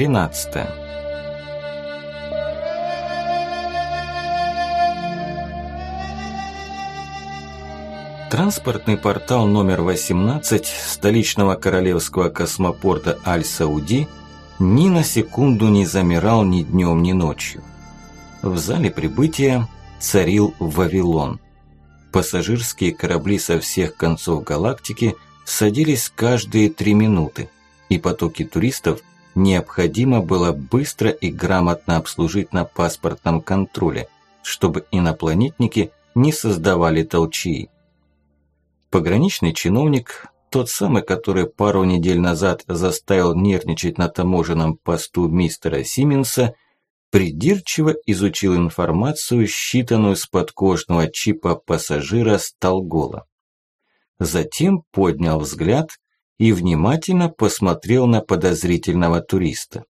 Глава 13 Транспортный портал номер 18 столичного королевского космопорта Аль-Сауди ни на секунду не замирал ни днем, ни ночью. В зале прибытия царил Вавилон. Пассажирские корабли со всех концов галактики садились каждые три минуты, и потоки туристов необходимо было быстро и грамотно обслужить на паспортном контроле, чтобы инопланетники не создавали толчии. Пограничный чиновник, тот самый, который пару недель назад заставил нервничать на таможенном посту мистера Сименса, придирчиво изучил информацию, считанную с подкожного чипа пассажира Сталгола. Затем поднял взгляд и внимательно посмотрел на подозрительного туриста.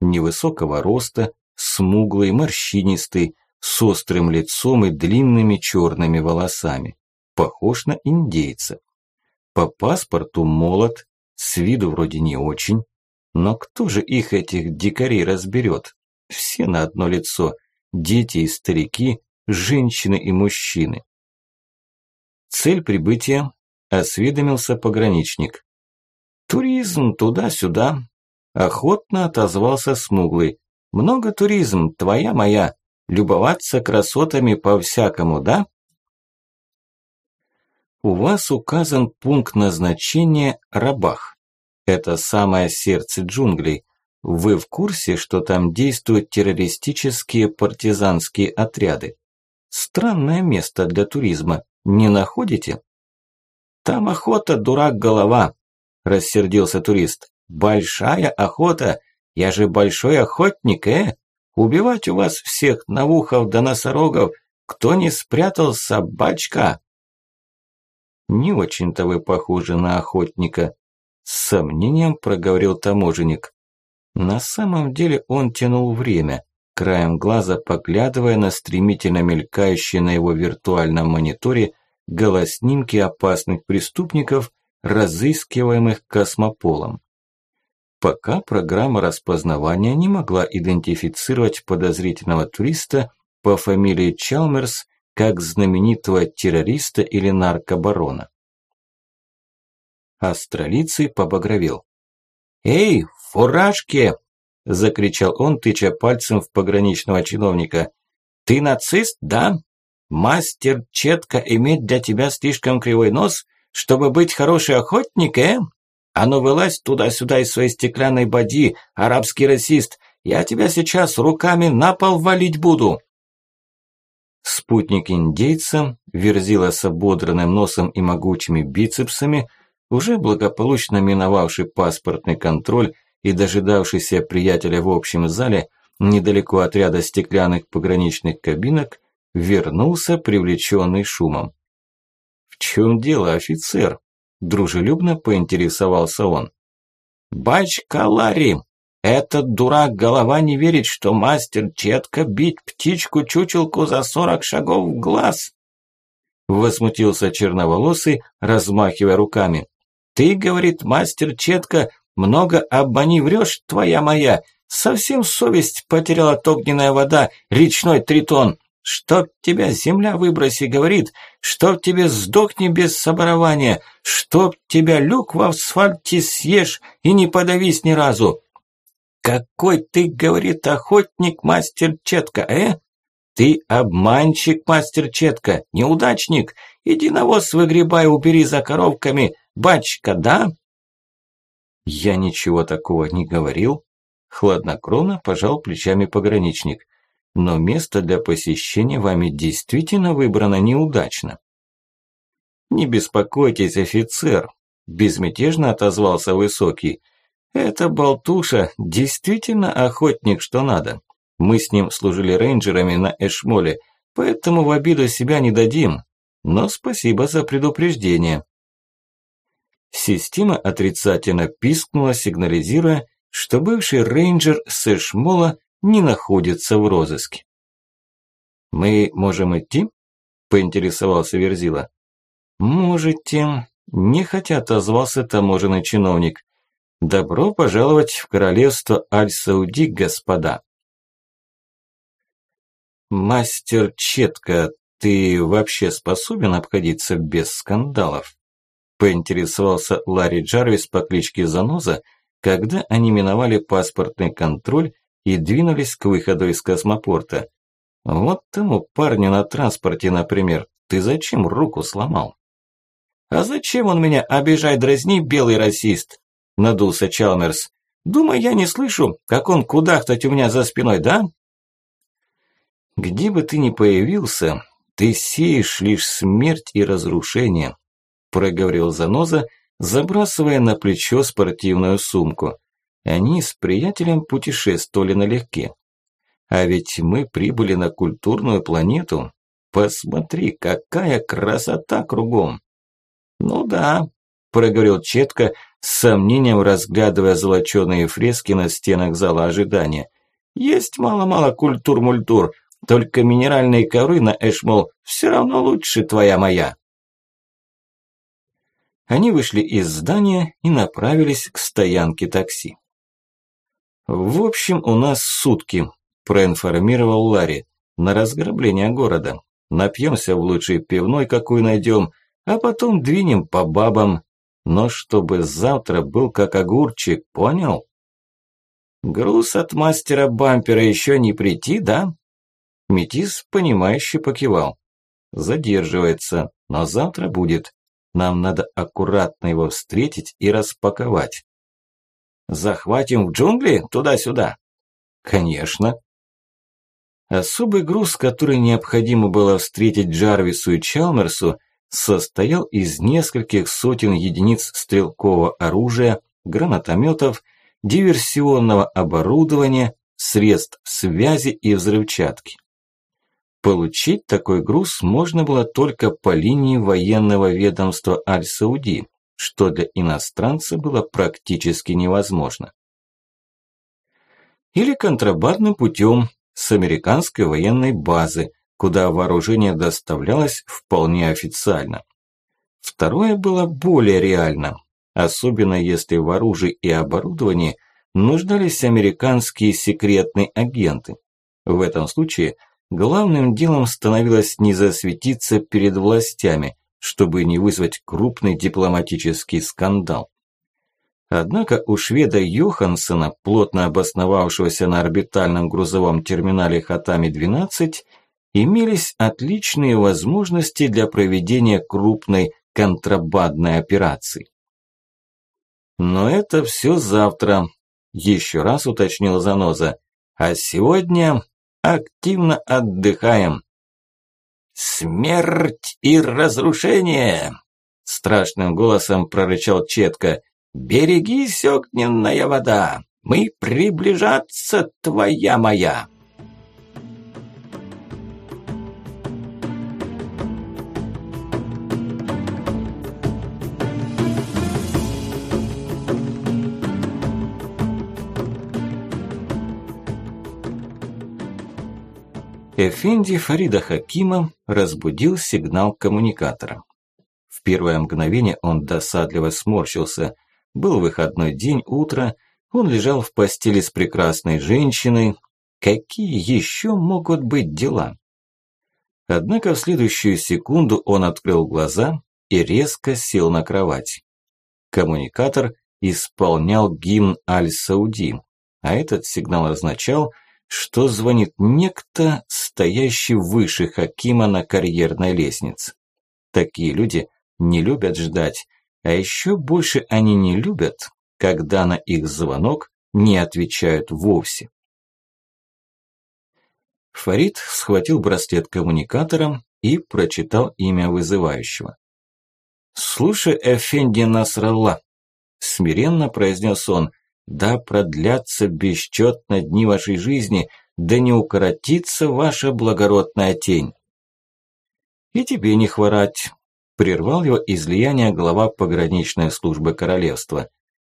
Невысокого роста, смуглый, морщинистый, с острым лицом и длинными черными волосами похож на индейца. По паспорту молод, с виду вроде не очень. Но кто же их, этих дикарей, разберет? Все на одно лицо. Дети и старики, женщины и мужчины. Цель прибытия – осведомился пограничник. «Туризм туда-сюда», – охотно отозвался смуглый. «Много туризм, твоя моя. Любоваться красотами по-всякому, да?» у вас указан пункт назначения Рабах. Это самое сердце джунглей. Вы в курсе, что там действуют террористические партизанские отряды? Странное место для туризма, не находите? Там охота, дурак, голова, рассердился турист. Большая охота, я же большой охотник, э? Убивать у вас всех навухов да носорогов, кто не спрятал собачка? Не очень-то вы похожи на охотника. С сомнением проговорил таможенник. На самом деле он тянул время, краем глаза поглядывая на стремительно мелькающие на его виртуальном мониторе голоснимки опасных преступников, разыскиваемых космополом. Пока программа распознавания не могла идентифицировать подозрительного туриста по фамилии Чалмерс как знаменитого террориста или наркобарона. Австралийцы побагровел. «Эй, фуражки!» – закричал он, тыча пальцем в пограничного чиновника. «Ты нацист, да? Мастер четко имеет для тебя слишком кривой нос, чтобы быть хороший охотник, э? А ну вылазь туда-сюда из своей стеклянной боди, арабский расист, я тебя сейчас руками на пол валить буду!» Спутник индейца, верзила с ободранным носом и могучими бицепсами, уже благополучно миновавший паспортный контроль и дожидавшийся приятеля в общем зале, недалеко от ряда стеклянных пограничных кабинок, вернулся, привлеченный шумом. «В чем дело, офицер?» – дружелюбно поинтересовался он. «Бачка Ларри!» Этот дурак голова не верит, что мастер четко бить птичку-чучелку за сорок шагов в глаз. Возмутился черноволосый, размахивая руками. Ты, говорит мастер четко, много обмани врешь, твоя моя. Совсем совесть потеряла огненная вода, речной тритон. Чтоб тебя земля выброси, говорит, чтоб тебе сдохни без соборования, чтоб тебя люк в асфальте съешь и не подавись ни разу. «Какой ты, — говорит охотник, мастер Четко, э? Ты обманщик, мастер Четко, неудачник. Иди навоз выгребай, убери за коровками, бачка, да?» Я ничего такого не говорил. Хладнокровно пожал плечами пограничник. Но место для посещения вами действительно выбрано неудачно. «Не беспокойтесь, офицер», – безмятежно отозвался Высокий. Это болтуша действительно охотник, что надо. Мы с ним служили рейнджерами на Эшмоле, поэтому в обиду себя не дадим. Но спасибо за предупреждение. Система отрицательно пискнула, сигнализируя, что бывший рейнджер с Эшмола не находится в розыске. «Мы можем идти?» – поинтересовался Верзила. «Можете», – нехотя отозвался таможенный чиновник. Добро пожаловать в королевство Аль-Сауди, господа. Мастер Четко, ты вообще способен обходиться без скандалов? Поинтересовался Ларри Джарвис по кличке Заноза, когда они миновали паспортный контроль и двинулись к выходу из космопорта. Вот тому парню на транспорте, например, ты зачем руку сломал? А зачем он меня обижать дразни, белый расист? Надулся Чалмерс. Думаю, я не слышу, как он кудахтать у меня за спиной, да? Где бы ты ни появился, ты сеешь лишь смерть и разрушение, проговорил Заноза, забрасывая на плечо спортивную сумку. Они с приятелем путешествовали налегке. А ведь мы прибыли на культурную планету. Посмотри, какая красота кругом. Ну да, проговорил Четко, с сомнением разглядывая золоченые фрески на стенах зала ожидания. Есть мало-мало культур-мультур, только минеральные ковры на Эшмол все равно лучше твоя моя. Они вышли из здания и направились к стоянке такси. «В общем, у нас сутки», – проинформировал Ларри, – «на разграбление города. Напьемся в лучшей пивной, какую найдем, а потом двинем по бабам. Но чтобы завтра был как огурчик, понял?» «Груз от мастера бампера еще не прийти, да?» Метис, понимающе покивал. «Задерживается, но завтра будет. Нам надо аккуратно его встретить и распаковать. Захватим в джунгли туда-сюда? Конечно. Особый груз, который необходимо было встретить Джарвису и Чалмерсу, состоял из нескольких сотен единиц стрелкового оружия, гранатометов, диверсионного оборудования, средств связи и взрывчатки. Получить такой груз можно было только по линии военного ведомства Аль-Сауди, что для иностранца было практически невозможно. Или контрабандным путем с американской военной базы, куда вооружение доставлялось вполне официально. Второе было более реально, особенно если в оружии и оборудовании нуждались американские секретные агенты. В этом случае – Главным делом становилось не засветиться перед властями, чтобы не вызвать крупный дипломатический скандал. Однако у шведа Йохансена, плотно обосновавшегося на орбитальном грузовом терминале Хатами-12, имелись отличные возможности для проведения крупной контрабандной операции. Но это все завтра, еще раз уточнил Заноза. А сегодня активно отдыхаем. «Смерть и разрушение!» Страшным голосом прорычал Четко. «Берегись, огненная вода! Мы приближаться, твоя моя!» Эфенди Фарида Хакима разбудил сигнал коммуникатора. В первое мгновение он досадливо сморщился. Был выходной день, утро, он лежал в постели с прекрасной женщиной. Какие еще могут быть дела? Однако в следующую секунду он открыл глаза и резко сел на кровать. Коммуникатор исполнял гимн Аль-Сауди, а этот сигнал означал – что звонит некто, стоящий выше Хакима на карьерной лестнице. Такие люди не любят ждать, а еще больше они не любят, когда на их звонок не отвечают вовсе. Фарид схватил браслет коммуникатором и прочитал имя вызывающего. «Слушай, Эфенди Насралла», – смиренно произнес он, да продлятся бесчетно дни вашей жизни, да не укоротится ваша благородная тень. И тебе не хворать, прервал его излияние глава пограничной службы королевства.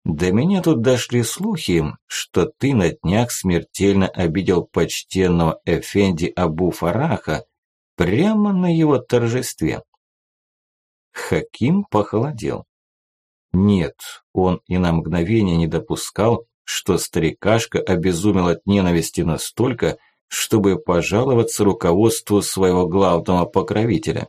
До меня тут дошли слухи, что ты на днях смертельно обидел почтенного Эфенди Абу Фараха прямо на его торжестве. Хаким похолодел. Нет, он и на мгновение не допускал, что старикашка обезумел от ненависти настолько, чтобы пожаловаться руководству своего главного покровителя.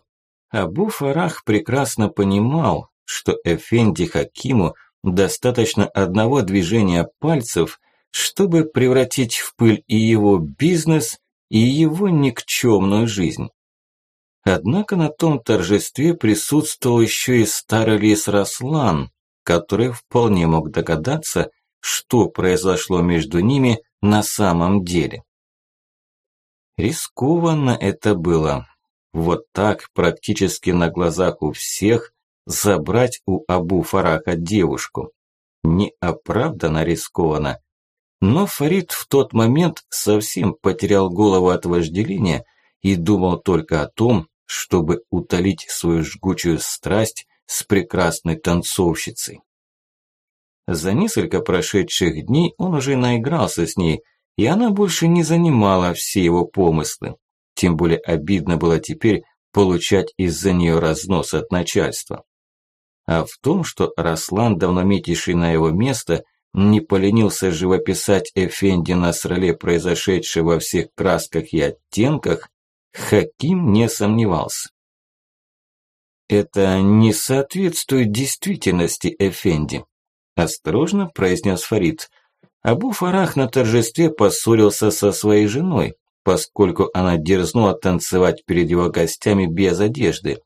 Абу Фарах прекрасно понимал, что Эфенди Хакиму достаточно одного движения пальцев, чтобы превратить в пыль и его бизнес, и его никчемную жизнь. Однако на том торжестве присутствовал еще и старый лис Раслан, который вполне мог догадаться, что произошло между ними на самом деле. Рискованно это было. Вот так, практически на глазах у всех, забрать у Абу Фараха девушку. Неоправданно рискованно. Но Фарид в тот момент совсем потерял голову от вожделения и думал только о том, чтобы утолить свою жгучую страсть с прекрасной танцовщицей. За несколько прошедших дней он уже наигрался с ней, и она больше не занимала все его помыслы. Тем более обидно было теперь получать из-за нее разнос от начальства. А в том, что Раслан, давно метивший на его место, не поленился живописать Эфенди на сроле, произошедшее во всех красках и оттенках, Хаким не сомневался. «Это не соответствует действительности, Эфенди», – осторожно произнес Фарид. Абу Фарах на торжестве поссорился со своей женой, поскольку она дерзнула танцевать перед его гостями без одежды.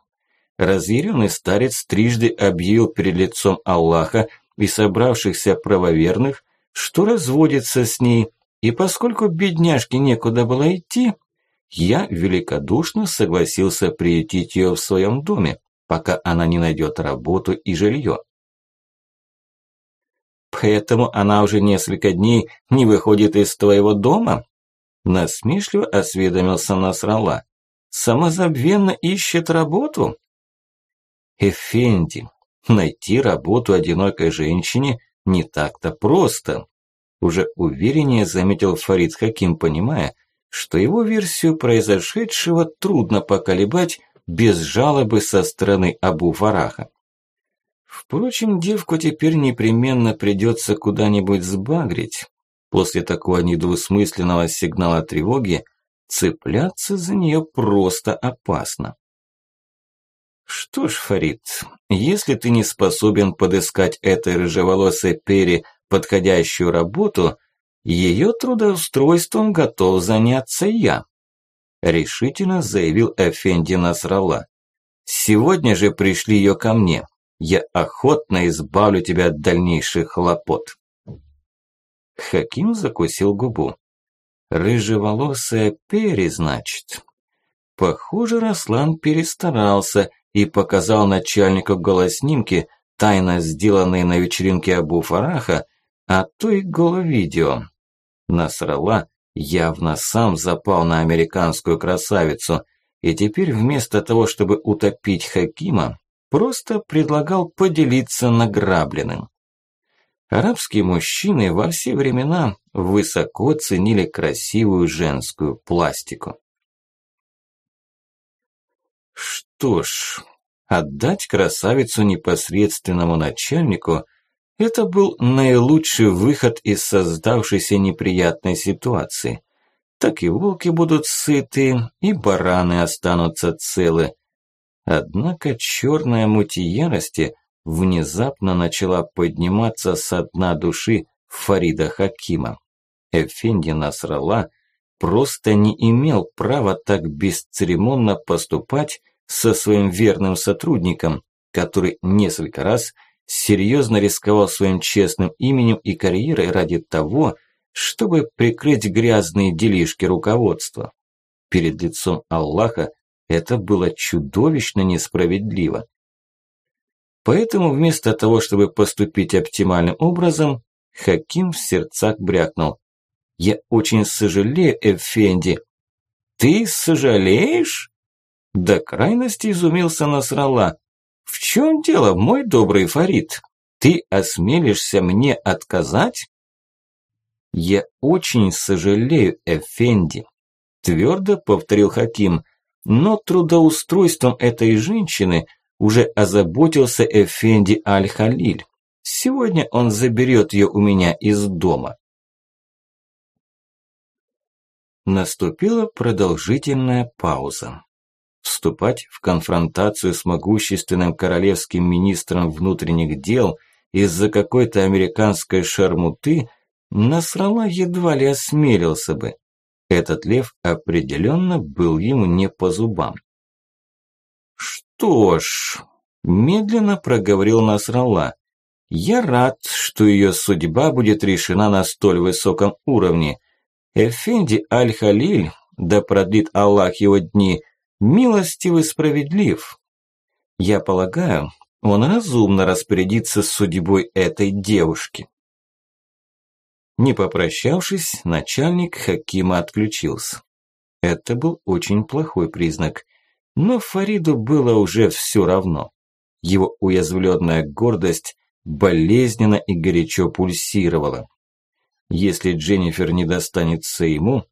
Разъяренный старец трижды объявил перед лицом Аллаха и собравшихся правоверных, что разводится с ней, и поскольку бедняжке некуда было идти, я великодушно согласился приютить ее в своем доме, пока она не найдет работу и жилье. Поэтому она уже несколько дней не выходит из твоего дома? Насмешливо осведомился Насрала. Самозабвенно ищет работу? Эфенди, найти работу одинокой женщине не так-то просто. Уже увереннее заметил Фарид Хаким, понимая, что его версию произошедшего трудно поколебать без жалобы со стороны Абу Фараха. Впрочем, девку теперь непременно придется куда-нибудь сбагрить. После такого недвусмысленного сигнала тревоги цепляться за нее просто опасно. Что ж, Фарид, если ты не способен подыскать этой рыжеволосой Перри подходящую работу, ее трудоустройством готов заняться я, решительно заявил Эфенди Насралла. Сегодня же пришли ее ко мне. Я охотно избавлю тебя от дальнейших хлопот. Хаким закусил губу. Рыжеволосая Перри, значит. Похоже, Раслан перестарался и показал начальнику голоснимки, тайно сделанные на вечеринке Абу Фараха, а то и голо-видео. Насрала явно сам запал на американскую красавицу, и теперь вместо того, чтобы утопить Хакима, просто предлагал поделиться награбленным. Арабские мужчины во все времена высоко ценили красивую женскую пластику. Что ж, отдать красавицу непосредственному начальнику – это был наилучший выход из создавшейся неприятной ситуации. Так и волки будут сыты, и бараны останутся целы. Однако черная муть ярости внезапно начала подниматься со дна души Фарида Хакима. Эфенди Насрала просто не имел права так бесцеремонно поступать со своим верным сотрудником, который несколько раз серьезно рисковал своим честным именем и карьерой ради того, чтобы прикрыть грязные делишки руководства. Перед лицом Аллаха это было чудовищно несправедливо. Поэтому вместо того, чтобы поступить оптимальным образом, Хаким в сердцах брякнул. «Я очень сожалею, Эфенди». «Ты сожалеешь?» До крайности изумился Насрала. «В чем дело, мой добрый Фарид? Ты осмелишься мне отказать?» «Я очень сожалею, Эфенди», – твердо повторил Хаким. «Но трудоустройством этой женщины уже озаботился Эфенди Аль-Халиль. Сегодня он заберет ее у меня из дома. Наступила продолжительная пауза. Вступать в конфронтацию с могущественным королевским министром внутренних дел из-за какой-то американской шармуты Насрала едва ли осмелился бы. Этот лев определенно был ему не по зубам. «Что ж», – медленно проговорил Насрала, – «я рад, что ее судьба будет решена на столь высоком уровне. Эфенди Аль-Халиль, да продлит Аллах его дни, милостив и справедлив. Я полагаю, он разумно распорядится судьбой этой девушки. Не попрощавшись, начальник Хакима отключился. Это был очень плохой признак. Но Фариду было уже все равно. Его уязвленная гордость болезненно и горячо пульсировала. Если Дженнифер не достанется ему,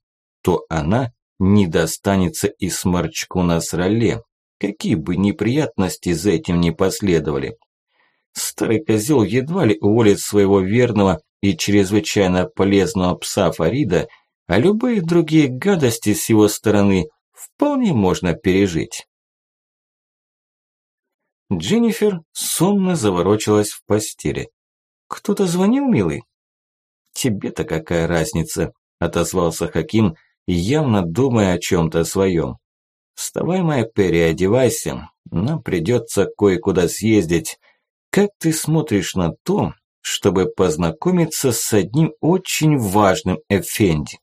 то она не достанется и сморчку на сроле, какие бы неприятности за этим не последовали. Старый козел едва ли уволит своего верного и чрезвычайно полезного пса Фарида, а любые другие гадости с его стороны вполне можно пережить. Дженнифер сонно заворочилась в постели. «Кто-то звонил, милый?» «Тебе-то какая разница?» – отозвался Хаким, явно думая о чем-то своем. «Вставай, моя Перри, одевайся. Нам придется кое-куда съездить. Как ты смотришь на то, чтобы познакомиться с одним очень важным Эфенди?»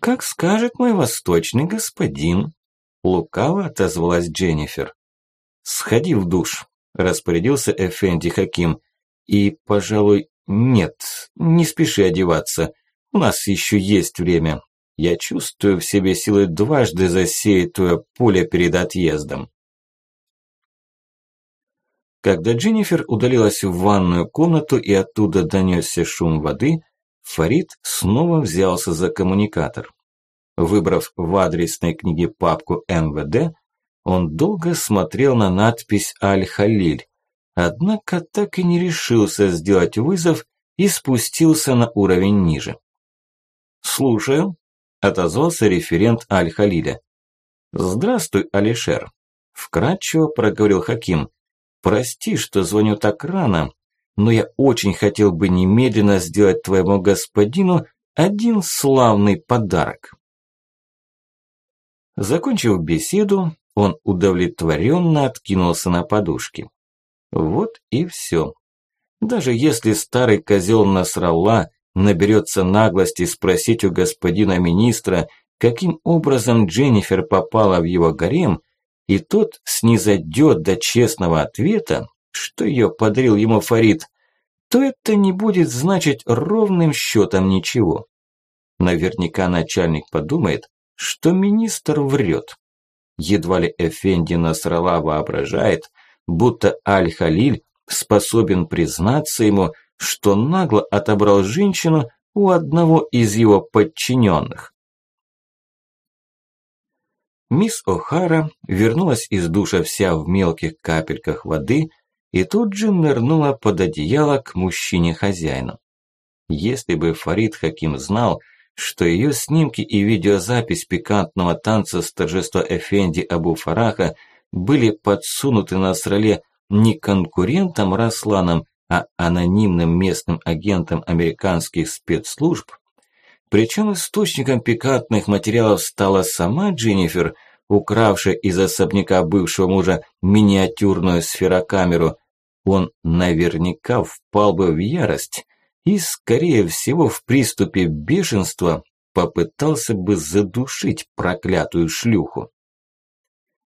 «Как скажет мой восточный господин», – лукаво отозвалась Дженнифер. «Сходи в душ», – распорядился Эфенди Хаким. «И, пожалуй, нет, не спеши одеваться. У нас еще есть время. Я чувствую в себе силы дважды засеять твое поле перед отъездом. Когда Дженнифер удалилась в ванную комнату и оттуда донесся шум воды, Фарид снова взялся за коммуникатор. Выбрав в адресной книге папку МВД, он долго смотрел на надпись «Аль-Халиль», однако так и не решился сделать вызов и спустился на уровень ниже. «Слушаю», – отозвался референт Аль-Халиля. «Здравствуй, Алишер», – вкратчиво проговорил Хаким. «Прости, что звоню так рано, но я очень хотел бы немедленно сделать твоему господину один славный подарок». Закончив беседу, он удовлетворенно откинулся на подушки. Вот и все. Даже если старый козел Насралла наберется наглости спросить у господина министра, каким образом Дженнифер попала в его гарем, и тот снизойдет до честного ответа, что ее подарил ему Фарид, то это не будет значить ровным счетом ничего. Наверняка начальник подумает, что министр врет. Едва ли Эфенди Насрала воображает, будто Аль-Халиль способен признаться ему, что нагло отобрал женщину у одного из его подчиненных. Мисс О'Хара вернулась из душа вся в мелких капельках воды и тут же нырнула под одеяло к мужчине-хозяину. Если бы Фарид Хаким знал, что ее снимки и видеозапись пикантного танца с торжества Эфенди Абу Фараха были подсунуты на сроле не конкурентом Расланом, а анонимным местным агентом американских спецслужб, причем источником пикантных материалов стала сама Дженнифер, укравшая из особняка бывшего мужа миниатюрную сферокамеру, он наверняка впал бы в ярость и, скорее всего, в приступе бешенства попытался бы задушить проклятую шлюху.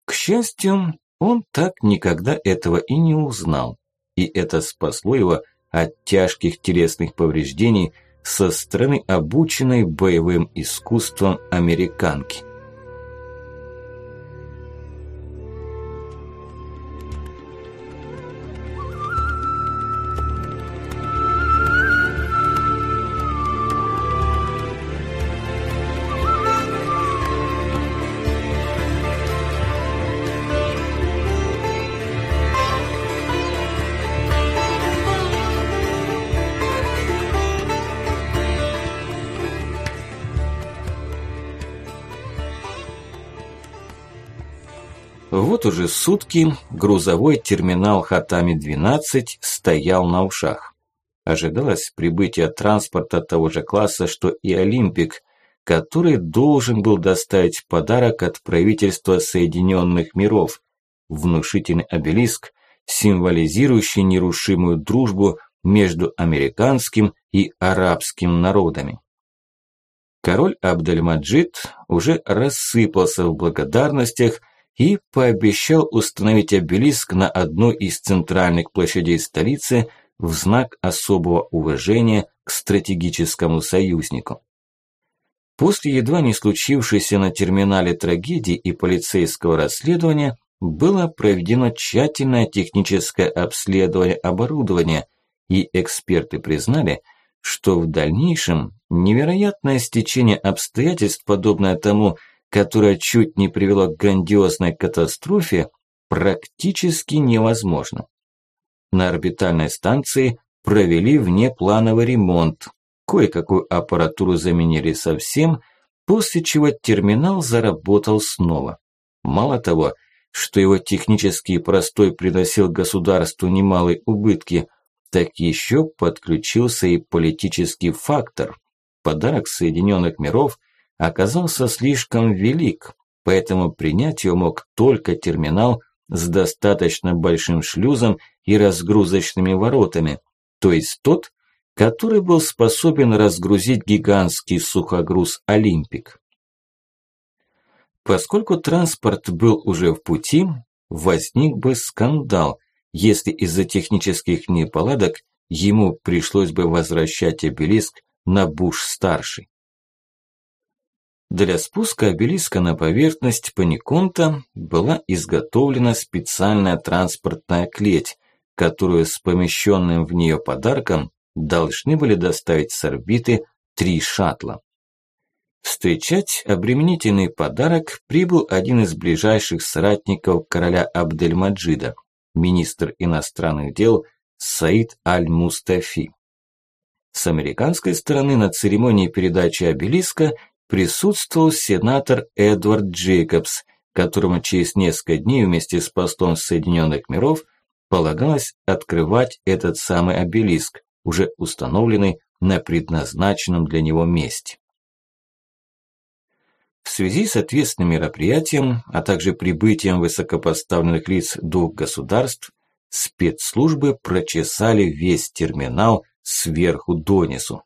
К счастью, он так никогда этого и не узнал, и это спасло его от тяжких телесных повреждений со стороны обученной боевым искусством американки. Уже сутки грузовой терминал Хатами-12 стоял на ушах. Ожидалось прибытие транспорта того же класса, что и Олимпик, который должен был доставить подарок от правительства Соединенных Миров, внушительный обелиск, символизирующий нерушимую дружбу между американским и арабским народами. Король Абдельмаджид уже рассыпался в благодарностях – и пообещал установить обелиск на одной из центральных площадей столицы в знак особого уважения к стратегическому союзнику. После едва не случившейся на терминале трагедии и полицейского расследования было проведено тщательное техническое обследование оборудования, и эксперты признали, что в дальнейшем невероятное стечение обстоятельств, подобное тому, которое чуть не привело к грандиозной катастрофе, практически невозможно. На орбитальной станции провели внеплановый ремонт, кое-какую аппаратуру заменили совсем, после чего терминал заработал снова. Мало того, что его технический простой приносил государству немалые убытки, так еще подключился и политический фактор. Подарок Соединенных Миров – оказался слишком велик, поэтому принять его мог только терминал с достаточно большим шлюзом и разгрузочными воротами, то есть тот, который был способен разгрузить гигантский сухогруз «Олимпик». Поскольку транспорт был уже в пути, возник бы скандал, если из-за технических неполадок ему пришлось бы возвращать обелиск на Буш-старший. Для спуска обелиска на поверхность Паниконта была изготовлена специальная транспортная клеть, которую с помещенным в нее подарком должны были доставить с орбиты три шаттла. Встречать обременительный подарок прибыл один из ближайших соратников короля Абдельмаджида, министр иностранных дел Саид Аль-Мустафи. С американской стороны на церемонии передачи обелиска присутствовал сенатор Эдвард Джейкобс, которому через несколько дней вместе с послом Соединенных миров полагалось открывать этот самый обелиск, уже установленный на предназначенном для него месте. В связи с ответственным мероприятием, а также прибытием высокопоставленных лиц двух государств, спецслужбы прочесали весь терминал сверху донизу.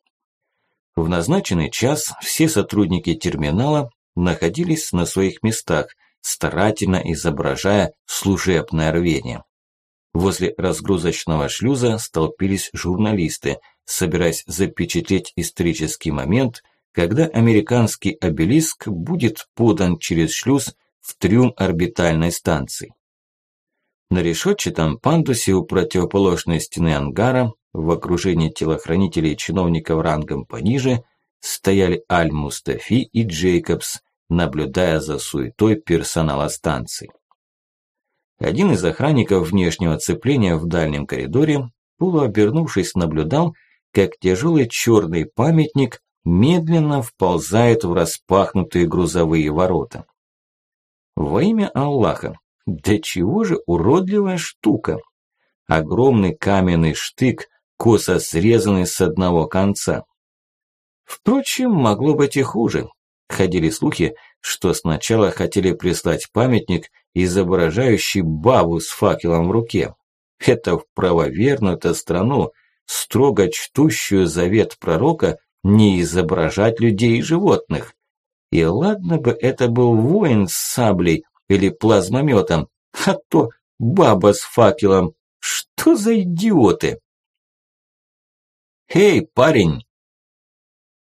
В назначенный час все сотрудники терминала находились на своих местах, старательно изображая служебное рвение. Возле разгрузочного шлюза столпились журналисты, собираясь запечатлеть исторический момент, когда американский обелиск будет подан через шлюз в трюм орбитальной станции. На решетчатом пандусе у противоположной стены ангара в окружении телохранителей и чиновников рангом пониже стояли Аль-Мустафи и Джейкобс, наблюдая за суетой персонала станции. Один из охранников внешнего цепления в дальнем коридоре, полуобернувшись, наблюдал, как тяжелый черный памятник медленно вползает в распахнутые грузовые ворота. Во имя Аллаха, да чего же уродливая штука! Огромный каменный штык косо срезанный с одного конца. Впрочем, могло быть и хуже. Ходили слухи, что сначала хотели прислать памятник, изображающий бабу с факелом в руке. Это в правоверную-то страну, строго чтущую завет пророка, не изображать людей и животных. И ладно бы это был воин с саблей или плазмометом, а то баба с факелом. Что за идиоты? «Эй, парень!»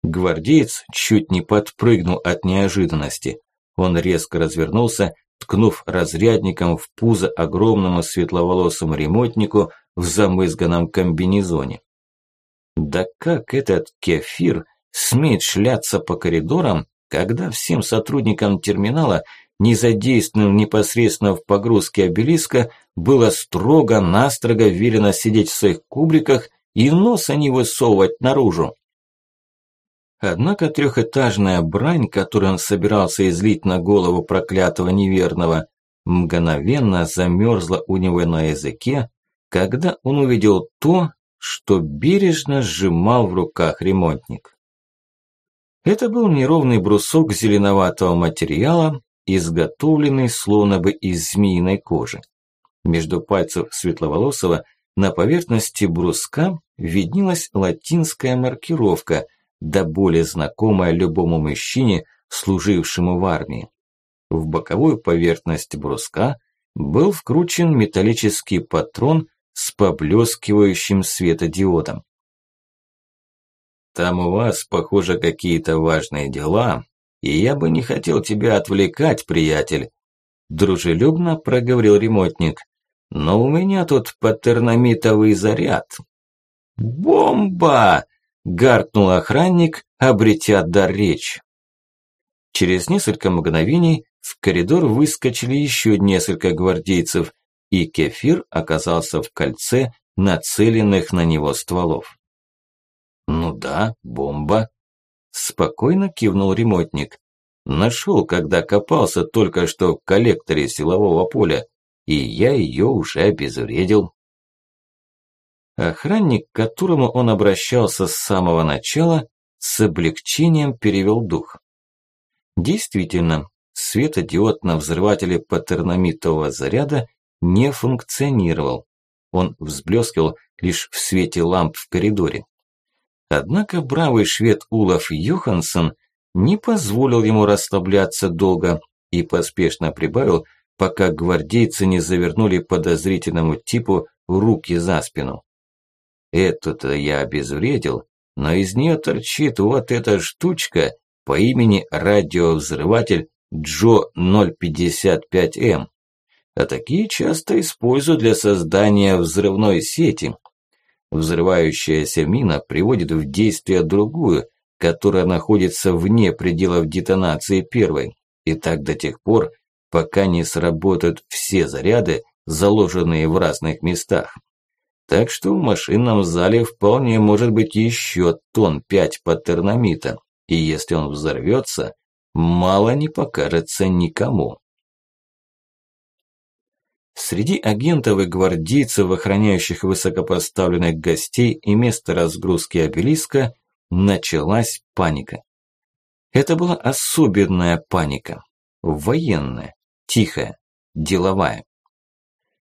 Гвардеец чуть не подпрыгнул от неожиданности. Он резко развернулся, ткнув разрядником в пузо огромному светловолосому ремонтнику в замызганном комбинезоне. Да как этот кефир смеет шляться по коридорам, когда всем сотрудникам терминала, не задействованным непосредственно в погрузке обелиска, было строго-настрого велено сидеть в своих кубриках и носа не высовывать наружу. Однако трехэтажная брань, которую он собирался излить на голову проклятого неверного, мгновенно замерзла у него на языке, когда он увидел то, что бережно сжимал в руках ремонтник. Это был неровный брусок зеленоватого материала, изготовленный словно бы из змеиной кожи. Между пальцев светловолосого на поверхности бруска виднелась латинская маркировка, да более знакомая любому мужчине, служившему в армии. В боковую поверхность бруска был вкручен металлический патрон с поблескивающим светодиодом. Там у вас, похоже, какие-то важные дела, и я бы не хотел тебя отвлекать, приятель. Дружелюбно проговорил ремонтник. Но у меня тут патерномитовый заряд. Бомба! Гаркнул охранник, обретя дар речи. Через несколько мгновений в коридор выскочили еще несколько гвардейцев, и кефир оказался в кольце нацеленных на него стволов. «Ну да, бомба», – спокойно кивнул ремонтник. «Нашел, когда копался только что в коллекторе силового поля, и я ее уже обезвредил». Охранник, к которому он обращался с самого начала, с облегчением перевел дух. Действительно, светодиод на взрывателе патерномитового заряда не функционировал. Он взблескивал лишь в свете ламп в коридоре. Однако бравый швед Улов Йоханссон не позволил ему расслабляться долго и поспешно прибавил, пока гвардейцы не завернули подозрительному типу руки за спину. Эту-то я обезвредил, но из нее торчит вот эта штучка по имени радиовзрыватель Джо 055М. А такие часто используют для создания взрывной сети, Взрывающаяся мина приводит в действие другую, которая находится вне пределов детонации первой, и так до тех пор, пока не сработают все заряды, заложенные в разных местах. Так что в машинном зале вполне может быть еще тонн пять патерномита, и если он взорвется, мало не покажется никому. Среди агентов и гвардейцев, охраняющих высокопоставленных гостей и место разгрузки обелиска, началась паника. Это была особенная паника. Военная, тихая, деловая.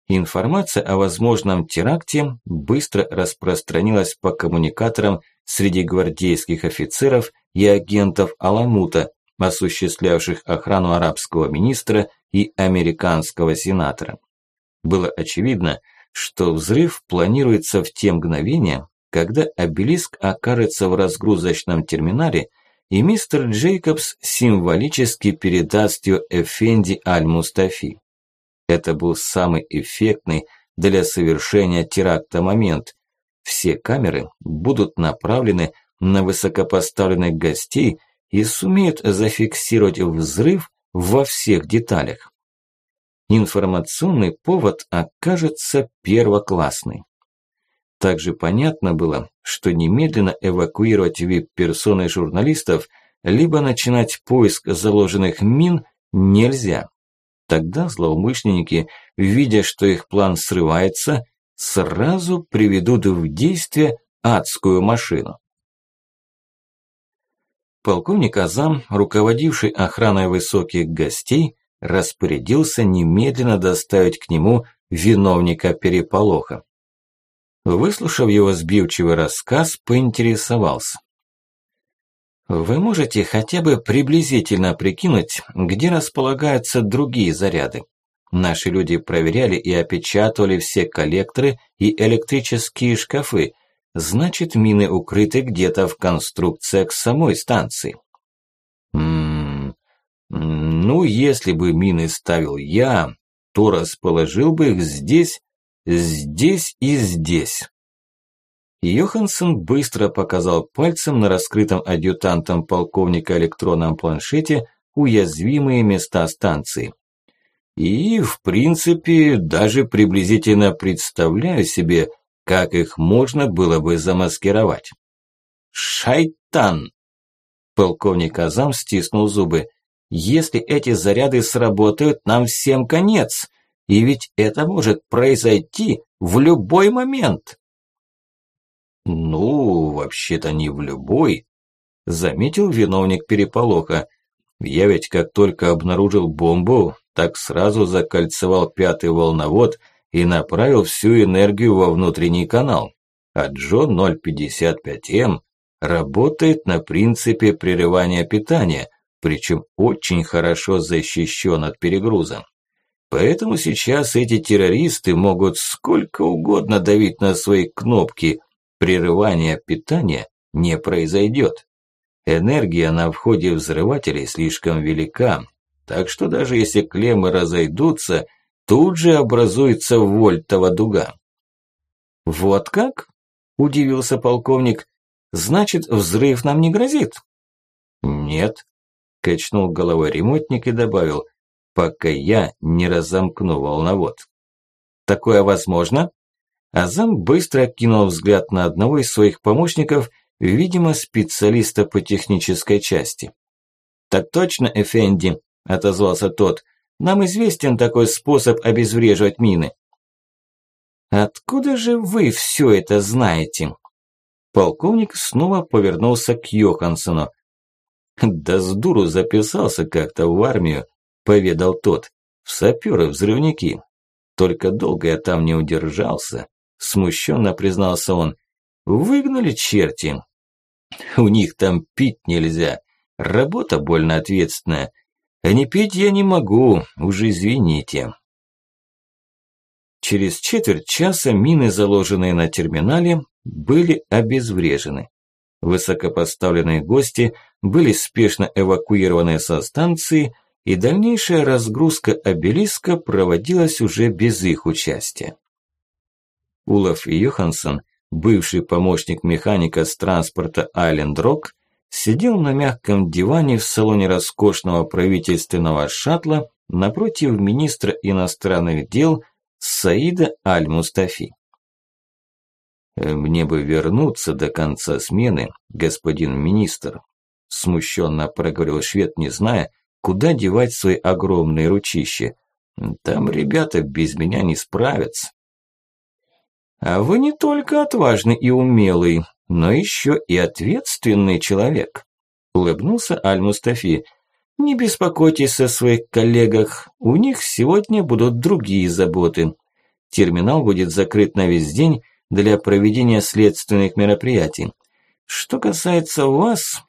Информация о возможном теракте быстро распространилась по коммуникаторам среди гвардейских офицеров и агентов Аламута, осуществлявших охрану арабского министра и американского сенатора. Было очевидно, что взрыв планируется в те мгновения, когда обелиск окажется в разгрузочном терминале и мистер Джейкобс символически передаст ее Эфенди Аль-Мустафи. Это был самый эффектный для совершения теракта момент. Все камеры будут направлены на высокопоставленных гостей и сумеют зафиксировать взрыв во всех деталях информационный повод окажется первоклассный. Также понятно было, что немедленно эвакуировать вип-персоны журналистов, либо начинать поиск заложенных мин нельзя. Тогда злоумышленники, видя, что их план срывается, сразу приведут в действие адскую машину. Полковник Азам, руководивший охраной высоких гостей, распорядился немедленно доставить к нему виновника переполоха. Выслушав его сбивчивый рассказ, поинтересовался. Вы можете хотя бы приблизительно прикинуть, где располагаются другие заряды? Наши люди проверяли и опечатывали все коллекторы и электрические шкафы, значит мины укрыты где-то в конструкциях самой станции. Ммм, ну, если бы мины ставил я, то расположил бы их здесь, здесь и здесь. Йоханссон быстро показал пальцем на раскрытом адъютантом полковника электронном планшете уязвимые места станции. И, в принципе, даже приблизительно представляю себе, как их можно было бы замаскировать. «Шайтан!» Полковник Азам стиснул зубы. Если эти заряды сработают, нам всем конец. И ведь это может произойти в любой момент. Ну, вообще-то не в любой, заметил виновник переполоха. Я ведь как только обнаружил бомбу, так сразу закольцевал пятый волновод и направил всю энергию во внутренний канал. А Джо 055М работает на принципе прерывания питания, причем очень хорошо защищен от перегруза. Поэтому сейчас эти террористы могут сколько угодно давить на свои кнопки, прерывания питания не произойдет. Энергия на входе взрывателей слишком велика, так что даже если клеммы разойдутся, тут же образуется вольтова дуга. «Вот как?» – удивился полковник. «Значит, взрыв нам не грозит?» «Нет», – качнул головой ремонтник и добавил, «пока я не разомкну волновод». «Такое возможно?» Азам быстро кинул взгляд на одного из своих помощников – видимо, специалиста по технической части. «Так точно, Эфенди», – отозвался тот, – «нам известен такой способ обезвреживать мины». «Откуда же вы все это знаете?» Полковник снова повернулся к Йохансону. «Да с дуру записался как-то в армию», – поведал тот, – «в саперы-взрывники. Только долго я там не удержался», – смущенно признался он. «Выгнали черти, у них там пить нельзя. Работа больно ответственная. А не пить я не могу, уже извините. Через четверть часа мины, заложенные на терминале, были обезврежены. Высокопоставленные гости были спешно эвакуированы со станции, и дальнейшая разгрузка обелиска проводилась уже без их участия. Улов Йоханссон бывший помощник механика с транспорта Айленд Рок, сидел на мягком диване в салоне роскошного правительственного шаттла напротив министра иностранных дел Саида Аль-Мустафи. «Мне бы вернуться до конца смены, господин министр», смущенно проговорил швед, не зная, куда девать свои огромные ручища. «Там ребята без меня не справятся». А вы не только отважный и умелый, но еще и ответственный человек. Улыбнулся Аль-Мустафи. Не беспокойтесь о своих коллегах, у них сегодня будут другие заботы. Терминал будет закрыт на весь день для проведения следственных мероприятий. Что касается вас,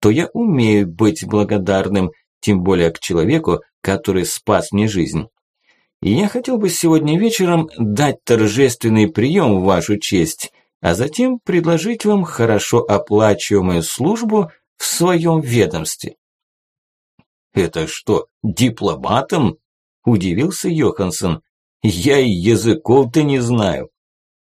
то я умею быть благодарным, тем более к человеку, который спас мне жизнь. И я хотел бы сегодня вечером дать торжественный прием в вашу честь, а затем предложить вам хорошо оплачиваемую службу в своем ведомстве. «Это что, дипломатом?» – удивился Йоханссон. «Я и языков-то не знаю».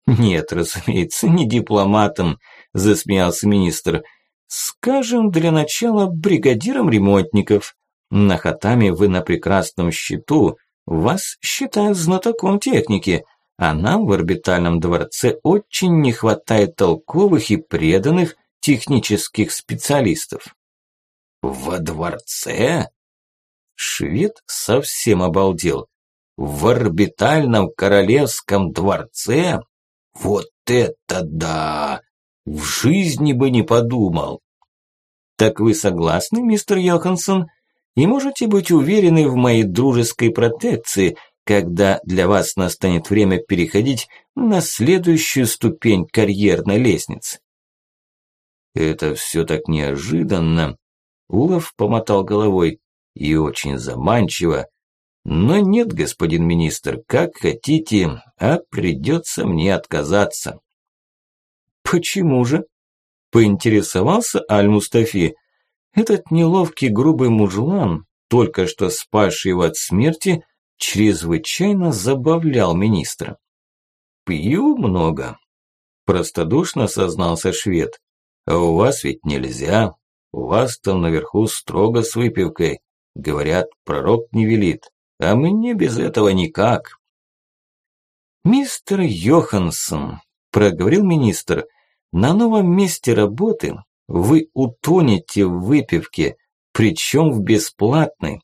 «Нет, разумеется, не дипломатом», – засмеялся министр. «Скажем, для начала бригадиром ремонтников. На хатаме вы на прекрасном счету, вас считают знатоком техники, а нам в орбитальном дворце очень не хватает толковых и преданных технических специалистов. Во дворце? Швед совсем обалдел. В орбитальном королевском дворце? Вот это да! В жизни бы не подумал. Так вы согласны, мистер Йоханссон? и можете быть уверены в моей дружеской протекции, когда для вас настанет время переходить на следующую ступень карьерной лестницы. Это все так неожиданно. Улов помотал головой. И очень заманчиво. Но нет, господин министр, как хотите, а придется мне отказаться. Почему же? Поинтересовался Аль-Мустафи. Этот неловкий грубый мужлан, только что спасший его от смерти, чрезвычайно забавлял министра. «Пью много», – простодушно сознался швед. «А у вас ведь нельзя. У вас там наверху строго с выпивкой. Говорят, пророк не велит. А мне без этого никак». «Мистер Йоханссон», – проговорил министр, – «на новом месте работы вы утонете в выпивке, причем в бесплатный.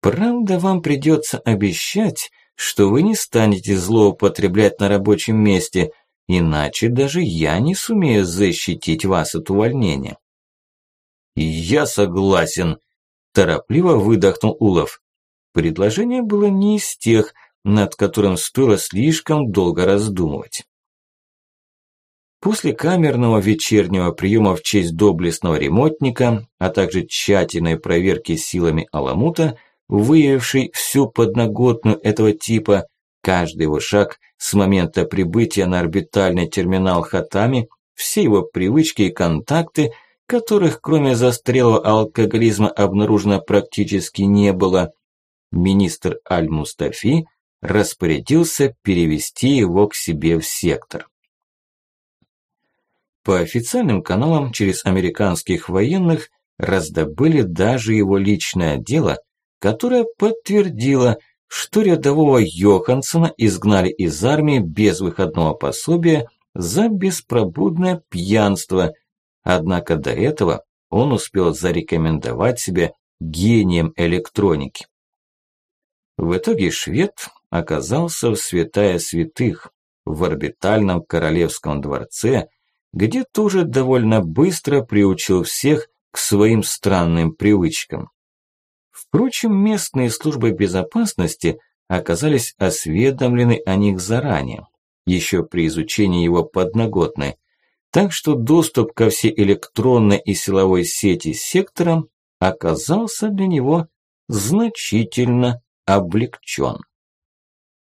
Правда, вам придется обещать, что вы не станете злоупотреблять на рабочем месте, иначе даже я не сумею защитить вас от увольнения. Я согласен, торопливо выдохнул Улов. Предложение было не из тех, над которым стоило слишком долго раздумывать. После камерного вечернего приема в честь доблестного ремонтника, а также тщательной проверки силами Аламута, выявивший всю подноготную этого типа, каждый его шаг с момента прибытия на орбитальный терминал Хатами, все его привычки и контакты, которых кроме застрелого алкоголизма обнаружено практически не было, министр Аль-Мустафи распорядился перевести его к себе в сектор. По официальным каналам через американских военных раздобыли даже его личное дело, которое подтвердило, что рядового Йохансона изгнали из армии без выходного пособия за беспробудное пьянство, однако до этого он успел зарекомендовать себя гением электроники. В итоге швед оказался в святая святых, в орбитальном королевском дворце, где тоже довольно быстро приучил всех к своим странным привычкам. Впрочем, местные службы безопасности оказались осведомлены о них заранее, еще при изучении его подноготной, так что доступ ко всей электронной и силовой сети секторам оказался для него значительно облегчен.